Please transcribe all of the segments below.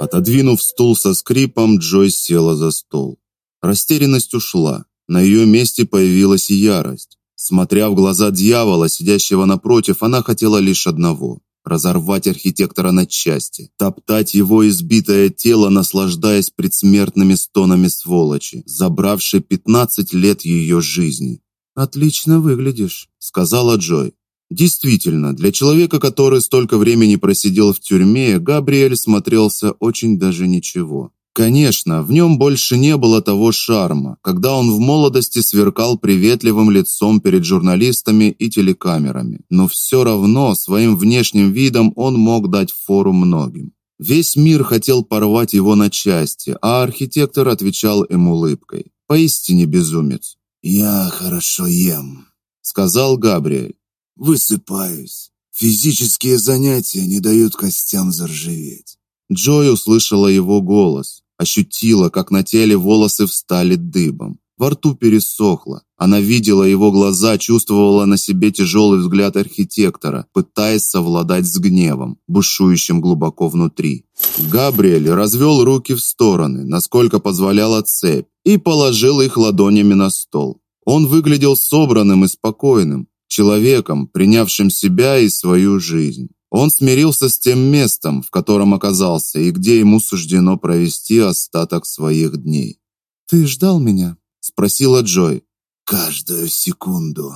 Отодвинув стул со скрипом, Джой села за стол. Растерянность ушла. На ее месте появилась ярость. Смотря в глаза дьявола, сидящего напротив, она хотела лишь одного разорвать архитектора на части, топтать его избитое тело, наслаждаясь предсмертными стонами сволочи, забравшей 15 лет ее жизни. Отлично выглядишь, сказала Джой. Действительно, для человека, который столько времени просидел в тюрьме, Габриэль смотрелся очень даже ничего. Конечно, в нем больше не было того шарма, когда он в молодости сверкал приветливым лицом перед журналистами и телекамерами, но все равно своим внешним видом он мог дать фору многим. Весь мир хотел порвать его на части, а архитектор отвечал им улыбкой. Поистине безумец. Я хорошо ем, сказал Габриэль. Высыпаюсь. Физические занятия не дают костям заржаветь. Джой услышала его голос, ощутила, как на теле волосы встали дыбом. Во рту пересохло. Она видела его глаза, чувствовала на себе тяжелый взгляд архитектора, пытаясь совладать с гневом, бушующим глубоко внутри. Габриэль развел руки в стороны, насколько позволяла цепь, и положил их ладонями на стол. Он выглядел собранным и спокойным, человеком, принявшим себя и свою жизнь. Он смирился с тем местом, в котором оказался и где ему суждено провести остаток своих дней. Ты ждал меня? спросила Джой. Каждую секунду.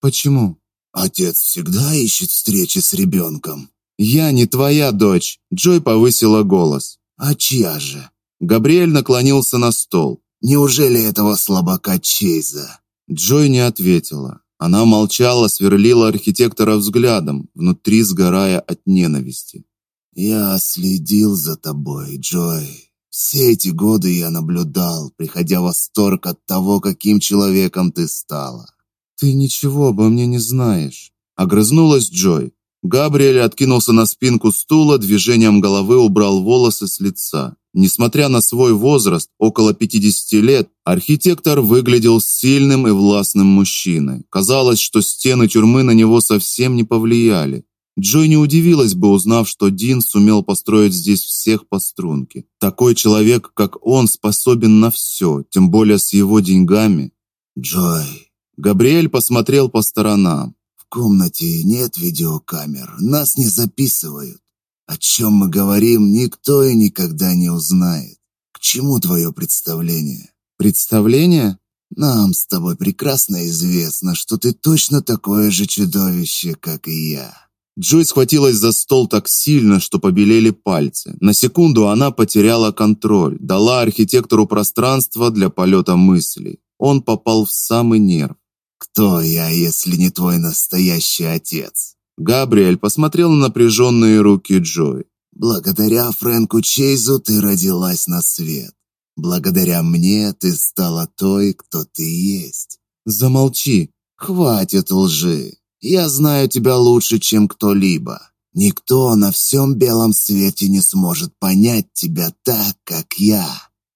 Почему? Отец всегда ищет встречи с ребенком. Я не твоя дочь, Джой повысила голос. А чья же? Габриэль наклонился на стол. Неужели этого слабака Чейза? Джой не ответила. Она молчала, сверлила архитектора взглядом, внутри сгорая от ненависти. Я следил за тобой, Джой. Все эти годы я наблюдал, приходя в восторг от того, каким человеком ты стала. Ты ничего обо мне не знаешь, огрызнулась Джой. Габриэль откинулся на спинку стула, движением головы убрал волосы с лица. Несмотря на свой возраст, около 50 лет, архитектор выглядел сильным и властным мужчиной. Казалось, что стены тюрьмы на него совсем не повлияли. Джой не удивилась бы, узнав, что Дин сумел построить здесь всех по струнке. Такой человек, как он, способен на все, тем более с его деньгами. Джой, Габриэль посмотрел по сторонам комнате нет видеокамер, нас не записывают. О чем мы говорим, никто и никогда не узнает. К чему твое представление? Представление? Нам с тобой прекрасно известно, что ты точно такое же чудовище, как и я. Джой схватилась за стол так сильно, что побелели пальцы. На секунду она потеряла контроль, дала архитектору пространство для полета мыслей. Он попал в самый нерв. Кто я, если не твой настоящий отец? Габриэль посмотрел на напряженные руки Джой. Благодаря Фрэнку Чейзу ты родилась на свет. Благодаря мне ты стала той, кто ты есть. Замолчи. Хватит лжи. Я знаю тебя лучше, чем кто-либо. Никто на всем белом свете не сможет понять тебя так, как я.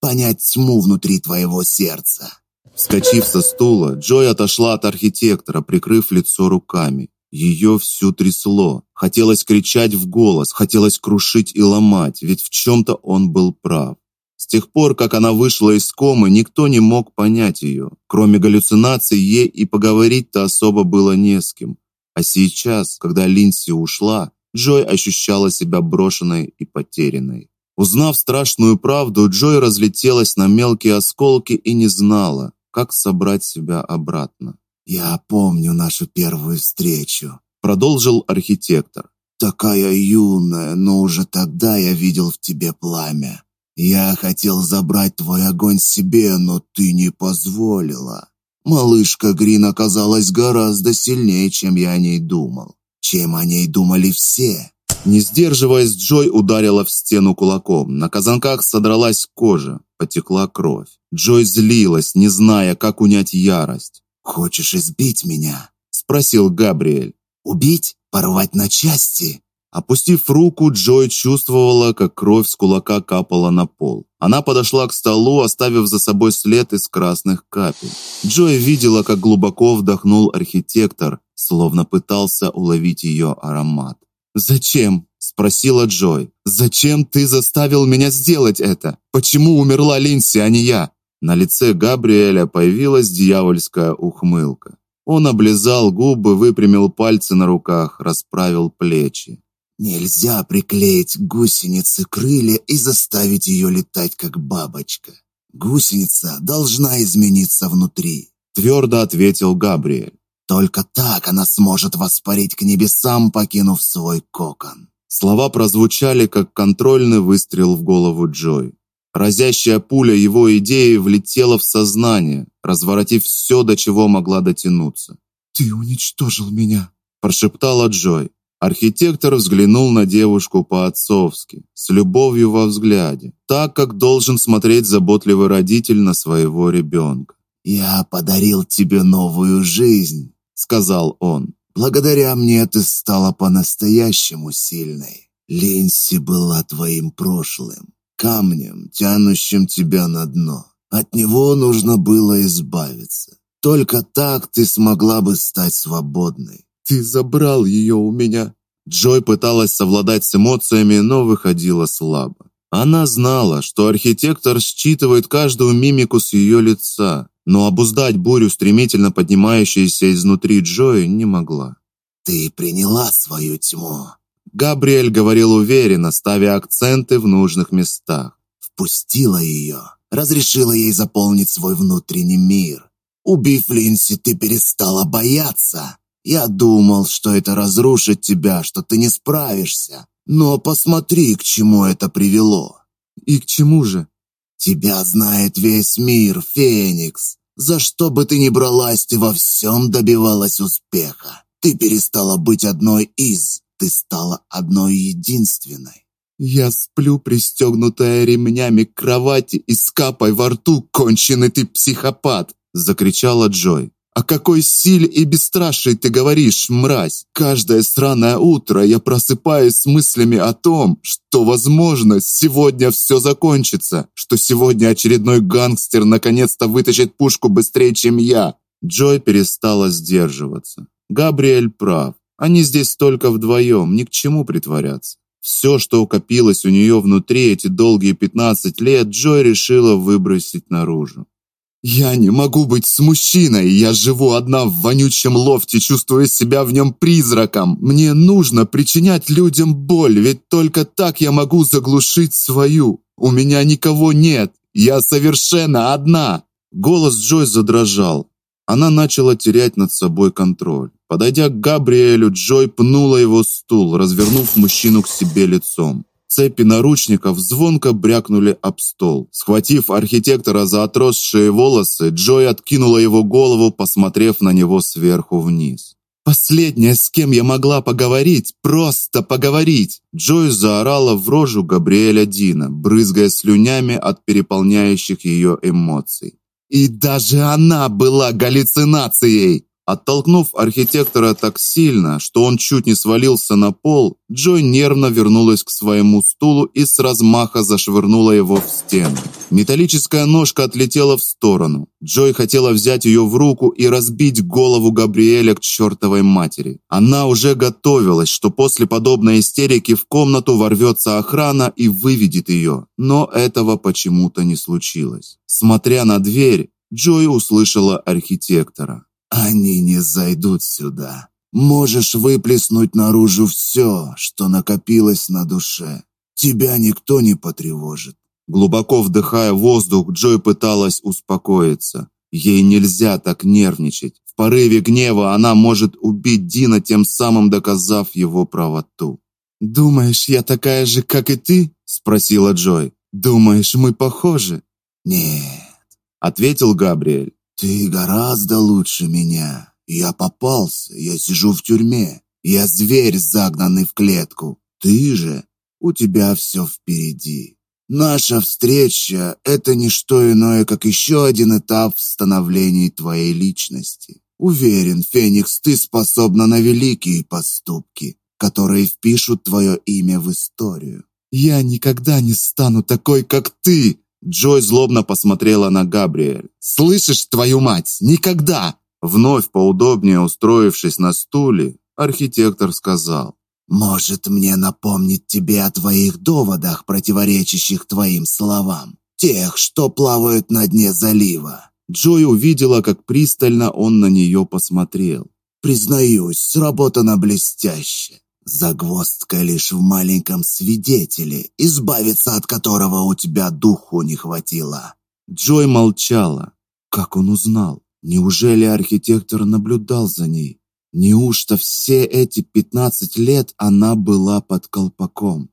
Понять тьму внутри твоего сердца. Вскочив со стула, Джой отошла от архитектора, прикрыв лицо руками. Ее всю трясло. Хотелось кричать в голос, хотелось крушить и ломать, ведь в чем то он был прав. С тех пор, как она вышла из комы, никто не мог понять ее. Кроме галлюцинаций, ей и поговорить-то особо было не с кем. А сейчас, когда Линси ушла, Джой ощущала себя брошенной и потерянной. Узнав страшную правду, Джой разлетелась на мелкие осколки и не знала, как собрать себя обратно. Я помню нашу первую встречу, продолжил архитектор. Такая юная, но уже тогда я видел в тебе пламя. Я хотел забрать твой огонь себе, но ты не позволила. Малышка Грин оказалась гораздо сильнее, чем я о ней думал, чем о ней думали все. Не сдерживаясь, Джой ударила в стену кулаком. На казанках содралась кожа, потекла кровь. Джой злилась, не зная, как унять ярость. "Хочешь избить меня?" спросил Габриэль. "Убить? Порвать на части?" Опустив руку, Джой чувствовала, как кровь с кулака капала на пол. Она подошла к столу, оставив за собой след из красных капель. Джой видела, как глубоко вдохнул архитектор, словно пытался уловить ее аромат. "Зачем?" Спросила Джой. Зачем ты заставил меня сделать это? Почему умерла Линси, а не я? На лице Габриэля появилась дьявольская ухмылка. Он облизал губы, выпрямил пальцы на руках, расправил плечи. Нельзя приклеить гусенице крылья и заставить ее летать как бабочка. Гусеница должна измениться внутри, твердо ответил Габриэль. Только так она сможет воспарить к небесам, покинув свой кокон. Слова прозвучали как контрольный выстрел в голову Джой. Разящая пуля его идеи влетела в сознание, разворотив все, до чего могла дотянуться. Ты уничтожил меня, прошептала Джой. Архитектор взглянул на девушку по-отцовски, с любовью во взгляде, так как должен смотреть заботливый родитель на своего ребенка. Я подарил тебе новую жизнь, сказал он. Благодаря мне ты стала по-настоящему сильной. Линси была твоим прошлым, камнем, тянущим тебя на дно. От него нужно было избавиться. Только так ты смогла бы стать свободной. Ты забрал ее у меня. Джой пыталась совладать с эмоциями, но выходила слабо. Она знала, что архитектор считывает каждую мимику с ее лица, но обуздать бурю, стремительно поднимающуюся изнутри Джои, не могла. Ты приняла свою тьму. Габриэль говорил уверенно, ставя акценты в нужных местах. Впустила ее, разрешила ей заполнить свой внутренний мир. Убив Линси, ты перестала бояться. Я думал, что это разрушит тебя, что ты не справишься. Но посмотри, к чему это привело. И к чему же? Тебя знает весь мир, Феникс. За что бы ты ни бралась, ты во всем добивалась успеха. Ты перестала быть одной из, ты стала одной единственной. Я сплю пристегнутая ремнями к кровати и с капой во рту, конченый ты психопат, закричала Джой. О какой силе и бесстрашии ты говоришь, мразь? Каждое сраное утро я просыпаюсь с мыслями о том, что, возможно, сегодня все закончится, что сегодня очередной гангстер наконец-то вытащит пушку быстрее, чем я. Джой перестала сдерживаться. Габриэль прав. Они здесь только вдвоем, ни к чему притворяться. Все, что укопилось у нее внутри эти долгие 15 лет, Джой решила выбросить наружу. Я не могу быть с мужчиной. Я живу одна в вонючем лофте, чувствуя себя в нем призраком. Мне нужно причинять людям боль, ведь только так я могу заглушить свою. У меня никого нет. Я совершенно одна. Голос Джой задрожал. Она начала терять над собой контроль. Подойдя к Габриэлю, Джой пнула его стул, развернув мужчину к себе лицом. Цепи наручников звонко брякнули об стол. Схватив архитектора за отросшие волосы, Джой откинула его голову, посмотрев на него сверху вниз. Последнее, с кем я могла поговорить, просто поговорить. Джой заорала в рожу Габриэля Дина, брызгая слюнями от переполняющих ее эмоций. И даже она была галлюцинацией. Оттолкнув архитектора так сильно, что он чуть не свалился на пол, Джой нервно вернулась к своему стулу и с размаха зашвырнула его в стену. Металлическая ножка отлетела в сторону. Джой хотела взять ее в руку и разбить голову Габриэля к чертовой матери. Она уже готовилась, что после подобной истерики в комнату ворвется охрана и выведет ее, но этого почему-то не случилось. Смотря на дверь, Джой услышала архитектора. Они не зайдут сюда. Можешь выплеснуть наружу все, что накопилось на душе. Тебя никто не потревожит. Глубоко вдыхая воздух, Джой пыталась успокоиться. Ей нельзя так нервничать. В порыве гнева она может убить Дина, тем самым доказав его правоту. Думаешь, я такая же, как и ты? спросила Джой. Думаешь, мы похожи? Нет, ответил Габриэль. Ты гораздо лучше меня. Я попался, я сижу в тюрьме. Я зверь, загнанный в клетку. Ты же, у тебя все впереди. Наша встреча это не что иное, как еще один этап в становлении твоей личности. Уверен, Феникс, ты способна на великие поступки, которые впишут твое имя в историю. Я никогда не стану такой, как ты, Джой злобно посмотрела на Габриэль. Слышишь, твою мать, никогда. Вновь поудобнее устроившись на стуле, архитектор сказал: Может, мне напомнить тебе о твоих доводах, противоречащих твоим словам? Тех, что плавают на дне залива?» Джой увидела, как пристально он на нее посмотрел. «Признаюсь, сработано блестяще. Загвоздка лишь в маленьком свидетеле, избавиться от которого у тебя духу не хватило». Джой молчала. Как он узнал? Неужели архитектор наблюдал за ней? Неужто все эти пятнадцать лет она была под колпаком?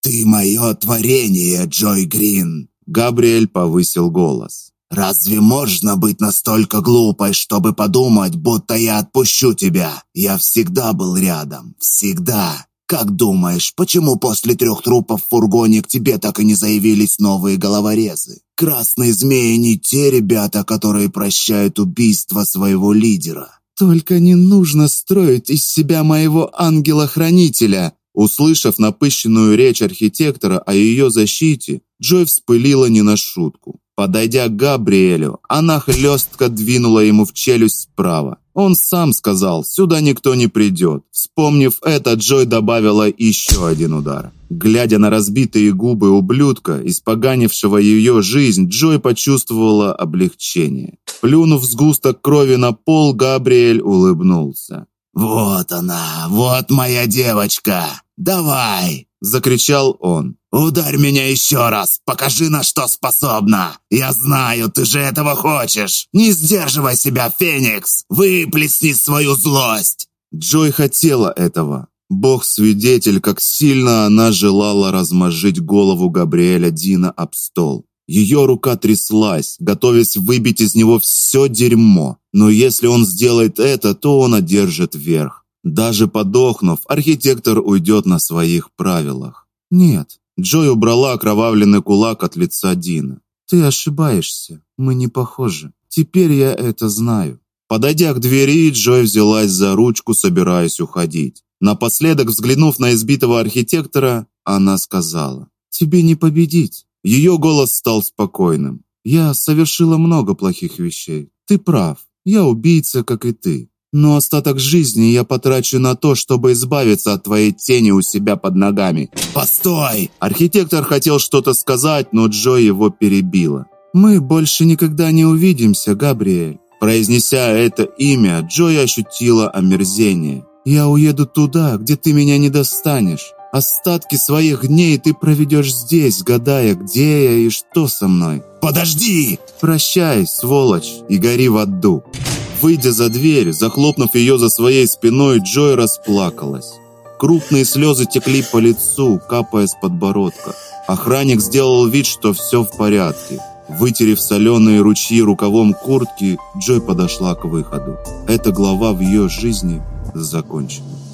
«Ты мое творение, Джой Грин!» Габриэль повысил голос. Разве можно быть настолько глупой, чтобы подумать, будто я отпущу тебя? Я всегда был рядом. Всегда. Как думаешь, почему после трех трупов в фургоне к тебе так и не заявились новые головорезы? Красные змеи не те ребята, которые прощают убийство своего лидера. Только не нужно строить из себя моего ангела-хранителя. Услышав напыщенную речь архитектора о ее защите, Джой вспылила не на шутку. Подойдя к Габриэлю, она хлестко двинула ему в челюсть справа. Он сам сказал, сюда никто не придет. Вспомнив это, Джой добавила еще один удар. Глядя на разбитые губы ублюдка, испоганившего ее жизнь, Джой почувствовала облегчение. Плюнув сгусток крови на пол, Габриэль улыбнулся. «Вот она, вот моя девочка! Давай!» – закричал он. «Ударь меня еще раз! Покажи, на что способна! Я знаю, ты же этого хочешь! Не сдерживай себя, Феникс! Выплесни свою злость!» Джой хотела этого. Бог-свидетель, как сильно она желала размозжить голову Габриэля Дина об стол. Ее рука тряслась, готовясь выбить из него все дерьмо. Но если он сделает это, то он одержит верх. Даже подохнув, архитектор уйдет на своих правилах. Нет, Джой убрала окровавленный кулак от лица Дина. Ты ошибаешься. Мы не похожи. Теперь я это знаю. Подойдя к двери, Джой взялась за ручку, собираясь уходить. Напоследок, взглянув на избитого архитектора, она сказала: "Тебе не победить". Ее голос стал спокойным. "Я совершила много плохих вещей. Ты прав. Я убийца, как и ты но остаток жизни я потрачу на то, чтобы избавиться от твоей тени у себя под ногами. Постой! Архитектор хотел что-то сказать, но Джо его перебила. Мы больше никогда не увидимся, Габриэль. Произнеся это имя, Джой ощутила омерзение. Я уеду туда, где ты меня не достанешь. Остатки своих дней ты проведешь здесь, гадая, где я и что со мной. Подожди! Прощай, сволочь, и гори в аду. Выйдя за дверь, захлопнув ее за своей спиной, Джой расплакалась. Крупные слезы текли по лицу, капая с подбородка. Охранник сделал вид, что все в порядке. Вытерев соленые ручьи рукавом куртки, Джой подошла к выходу. Эта глава в ее жизни закончена.